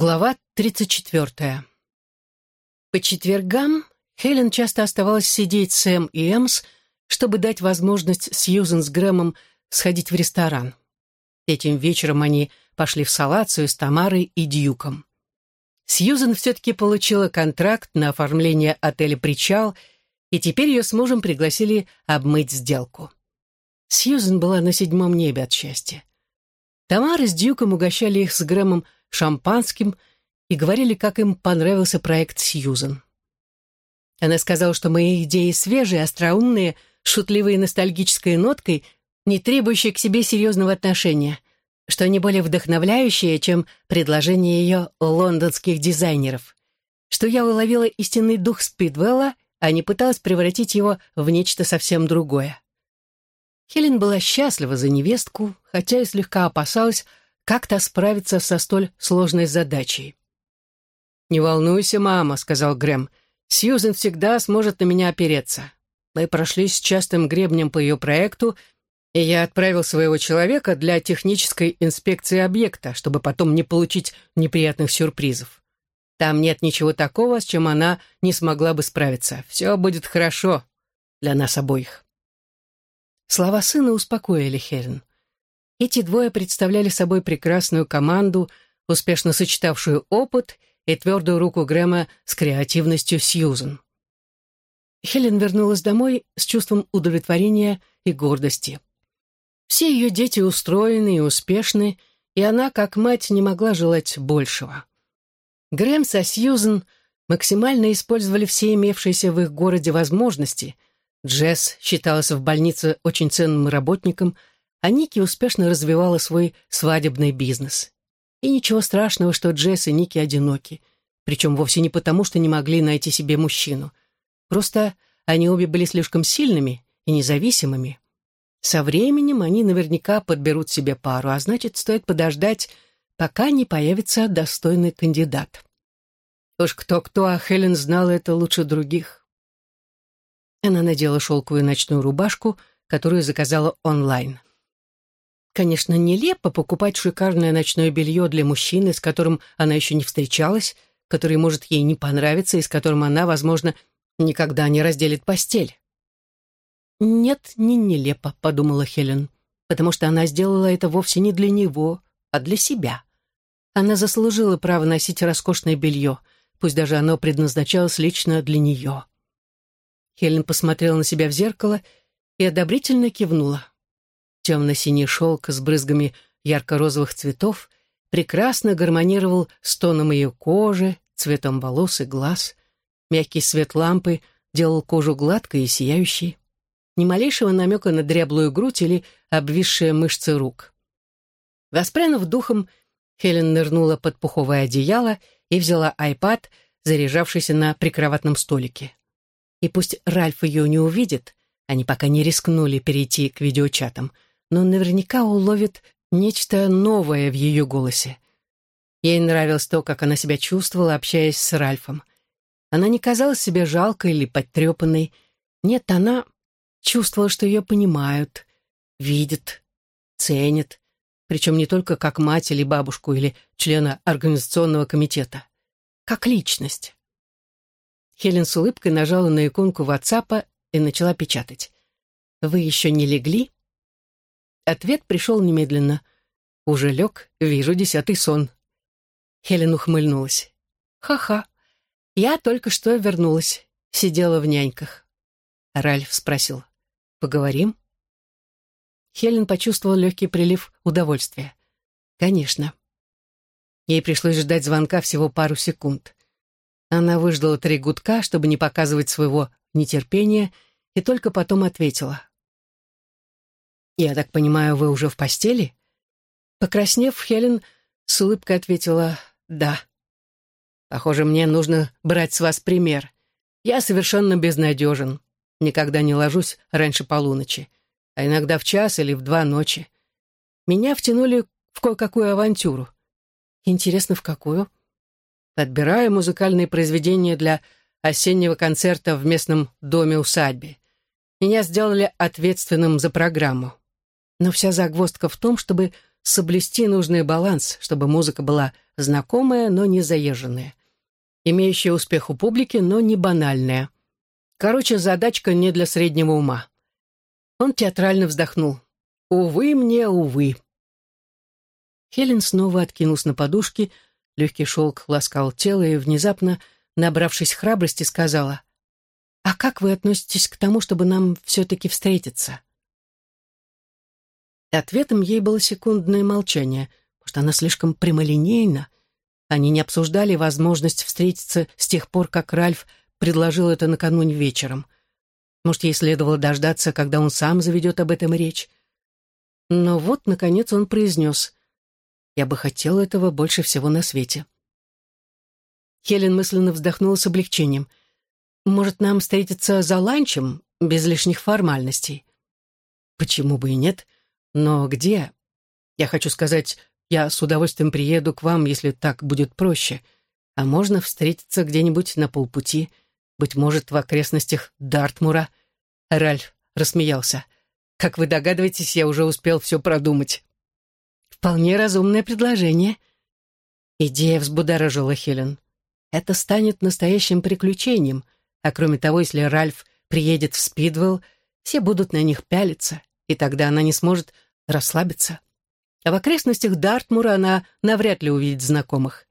Глава 34. По четвергам Хелен часто оставалась сидеть с Эм и Эмс, чтобы дать возможность Сьюзен с Грэмом сходить в ресторан. Этим вечером они пошли в салацию с Тамарой и Дьюком. Сьюзен все-таки получила контракт на оформление отеля «Причал», и теперь ее с мужем пригласили обмыть сделку. Сьюзен была на седьмом небе от счастья. Тамара с Дьюком угощали их с Грэмом шампанским и говорили, как им понравился проект Сьюзен. Она сказала, что мои идеи свежие, остроумные, шутливые ностальгической ноткой, не требующие к себе серьезного отношения, что они более вдохновляющие, чем предложения ее лондонских дизайнеров, что я уловила истинный дух Спидвелла, а не пыталась превратить его в нечто совсем другое. Хелен была счастлива за невестку, хотя и слегка опасалась, как-то справиться со столь сложной задачей. «Не волнуйся, мама», — сказал Грэм. «Сьюзен всегда сможет на меня опереться. Мы прошлись частым гребнем по ее проекту, и я отправил своего человека для технической инспекции объекта, чтобы потом не получить неприятных сюрпризов. Там нет ничего такого, с чем она не смогла бы справиться. Все будет хорошо для нас обоих». Слова сына успокоили Хелен. Эти двое представляли собой прекрасную команду, успешно сочетавшую опыт и твердую руку Грэма с креативностью Сьюзен. Хелен вернулась домой с чувством удовлетворения и гордости. Все ее дети устроены и успешны, и она, как мать, не могла желать большего. Грэм со Сьюзен максимально использовали все имевшиеся в их городе возможности. Джесс считалась в больнице очень ценным работником – а Ники успешно развивала свой свадебный бизнес. И ничего страшного, что Джесс и Ники одиноки. Причем вовсе не потому, что не могли найти себе мужчину. Просто они обе были слишком сильными и независимыми. Со временем они наверняка подберут себе пару, а значит, стоит подождать, пока не появится достойный кандидат. Уж кто-кто, а Хелен знала это лучше других. Она надела шелковую ночную рубашку, которую заказала онлайн. Конечно, нелепо покупать шикарное ночное белье для мужчины, с которым она еще не встречалась, который может ей не понравиться и с которым она, возможно, никогда не разделит постель. «Нет, не нелепо», — подумала Хелен, потому что она сделала это вовсе не для него, а для себя. Она заслужила право носить роскошное белье, пусть даже оно предназначалось лично для нее. Хелен посмотрела на себя в зеркало и одобрительно кивнула. Темно-синий шелк с брызгами ярко-розовых цветов прекрасно гармонировал с тоном ее кожи, цветом волос и глаз. Мягкий свет лампы делал кожу гладкой и сияющей. Ни малейшего намека на дряблую грудь или обвисшие мышцы рук. Воспрянув духом, Хелен нырнула под пуховое одеяло и взяла айпад, заряжавшийся на прикроватном столике. И пусть Ральф ее не увидит, они пока не рискнули перейти к видеочатам — но наверняка уловит нечто новое в ее голосе. Ей нравилось то, как она себя чувствовала, общаясь с Ральфом. Она не казалась себе жалкой или подтрепанной. Нет, она чувствовала, что ее понимают, видят, ценят, причем не только как мать или бабушку или члена организационного комитета, как личность. Хелен с улыбкой нажала на иконку WhatsApp и начала печатать. «Вы еще не легли?» Ответ пришел немедленно. «Уже лег, вижу десятый сон». Хелен ухмыльнулась. «Ха-ха, я только что вернулась, сидела в няньках». Ральф спросил. «Поговорим?» Хелен почувствовала легкий прилив удовольствия. «Конечно». Ей пришлось ждать звонка всего пару секунд. Она выждала три гудка, чтобы не показывать своего нетерпения, и только потом ответила. «Я так понимаю, вы уже в постели?» Покраснев, Хелен с улыбкой ответила «да». «Похоже, мне нужно брать с вас пример. Я совершенно безнадежен. Никогда не ложусь раньше полуночи, а иногда в час или в два ночи. Меня втянули в кое-какую авантюру. Интересно, в какую? Подбираю музыкальные произведения для осеннего концерта в местном доме-усадьбе. Меня сделали ответственным за программу. Но вся загвоздка в том, чтобы соблюсти нужный баланс, чтобы музыка была знакомая, но не заезженная, имеющая успех у публики, но не банальная. Короче, задачка не для среднего ума. Он театрально вздохнул. «Увы мне, увы». Хелен снова откинулась на подушки, легкий шелк ласкал тело и внезапно, набравшись храбрости, сказала, «А как вы относитесь к тому, чтобы нам все-таки встретиться?» Ответом ей было секундное молчание. Может, она слишком прямолинейна? Они не обсуждали возможность встретиться с тех пор, как Ральф предложил это накануне вечером. Может, ей следовало дождаться, когда он сам заведет об этом речь. Но вот, наконец, он произнес. «Я бы хотел этого больше всего на свете». Хелен мысленно вздохнула с облегчением. «Может, нам встретиться за ланчем, без лишних формальностей?» «Почему бы и нет?» Но где? Я хочу сказать, я с удовольствием приеду к вам, если так будет проще. А можно встретиться где-нибудь на полпути, быть может, в окрестностях Дартмура. Ральф рассмеялся. Как вы догадываетесь, я уже успел все продумать. Вполне разумное предложение. Идея взбудоражила Хелен. Это станет настоящим приключением, а кроме того, если Ральф приедет в Спидвелл, все будут на них пялиться, и тогда она не сможет расслабиться. А в окрестностях Дартмура она навряд ли увидит знакомых.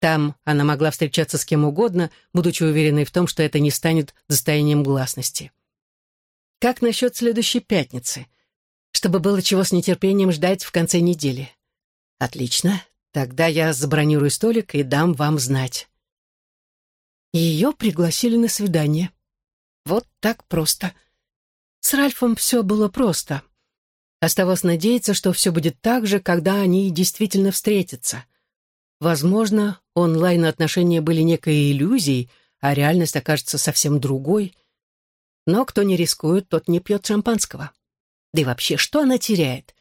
Там она могла встречаться с кем угодно, будучи уверенной в том, что это не станет достоянием гласности. Как насчет следующей пятницы? Чтобы было чего с нетерпением ждать в конце недели. Отлично. Тогда я забронирую столик и дам вам знать. Ее пригласили на свидание. Вот так просто. С Ральфом все было просто. Оставалось надеяться, что все будет так же, когда они действительно встретятся. Возможно, онлайн-отношения были некой иллюзией, а реальность окажется совсем другой. Но кто не рискует, тот не пьет шампанского. Да и вообще, что она теряет?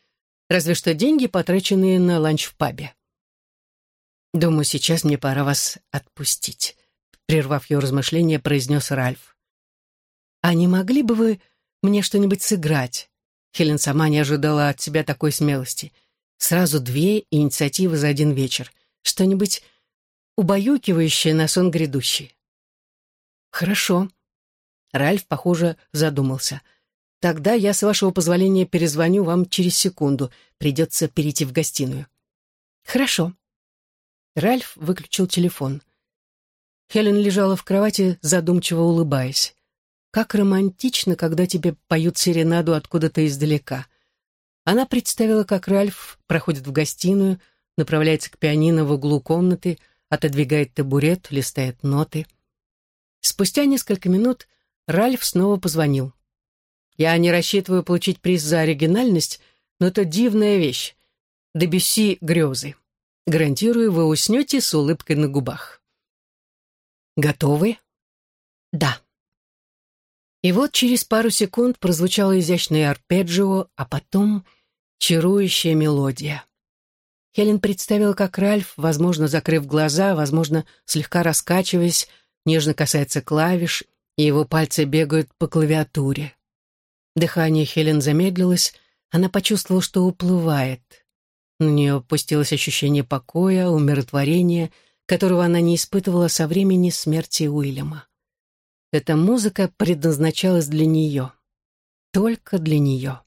Разве что деньги, потраченные на ланч в пабе. «Думаю, сейчас мне пора вас отпустить», — прервав ее размышления, произнес Ральф. «А не могли бы вы мне что-нибудь сыграть?» Хелен сама не ожидала от себя такой смелости. Сразу две инициативы за один вечер. Что-нибудь убаюкивающее на сон грядущий. «Хорошо». Ральф, похоже, задумался. «Тогда я, с вашего позволения, перезвоню вам через секунду. Придется перейти в гостиную». «Хорошо». Ральф выключил телефон. Хелен лежала в кровати, задумчиво улыбаясь. Как романтично, когда тебе поют серенаду откуда-то издалека. Она представила, как Ральф проходит в гостиную, направляется к пианино в углу комнаты, отодвигает табурет, листает ноты. Спустя несколько минут Ральф снова позвонил. «Я не рассчитываю получить приз за оригинальность, но это дивная вещь. Дебюсси грезы. Гарантирую, вы уснете с улыбкой на губах». «Готовы?» «Да». И вот через пару секунд прозвучало изящное арпеджио, а потом чарующая мелодия. Хелен представила, как Ральф, возможно, закрыв глаза, возможно, слегка раскачиваясь, нежно касается клавиш, и его пальцы бегают по клавиатуре. Дыхание Хелен замедлилось, она почувствовала, что уплывает. На нее опустилось ощущение покоя, умиротворения, которого она не испытывала со времени смерти Уильяма. Эта музыка предназначалась для нее. Только для нее.